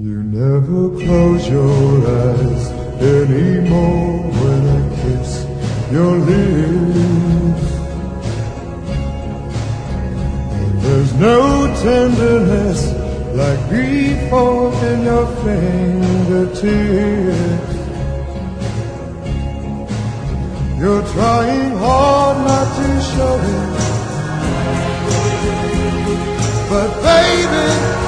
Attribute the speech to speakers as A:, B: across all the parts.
A: You never close your eyes anymore when I kiss your lips. And there's no tenderness like before in your fingertips. You're trying hard not to show it. But baby,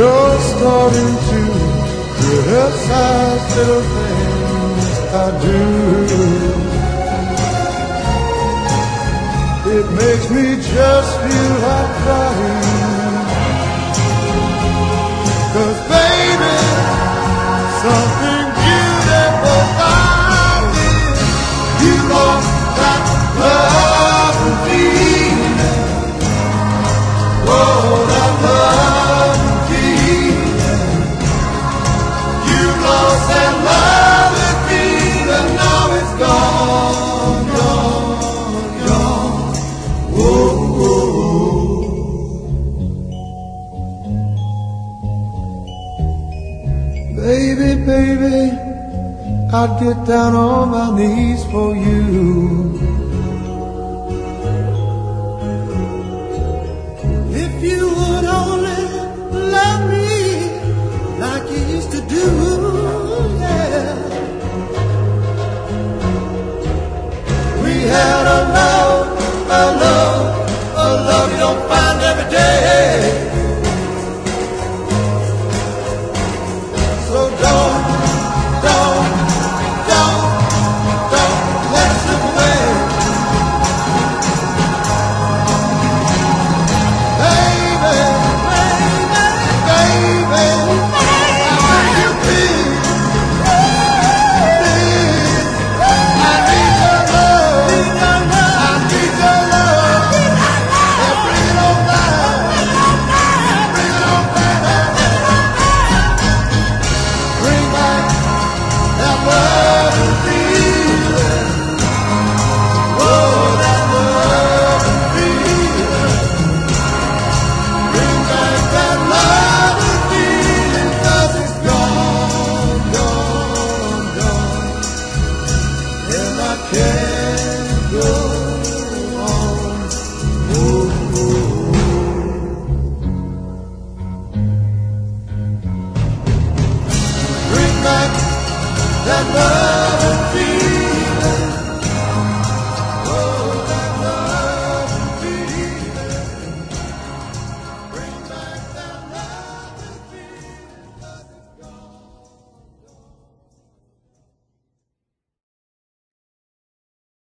A: you're starting to criticize little things I do. It makes me just feel like crying. Cause baby, something Baby, baby, I'd get down on my knees for you. If you would only love me like you used to do, yeah. We had that love.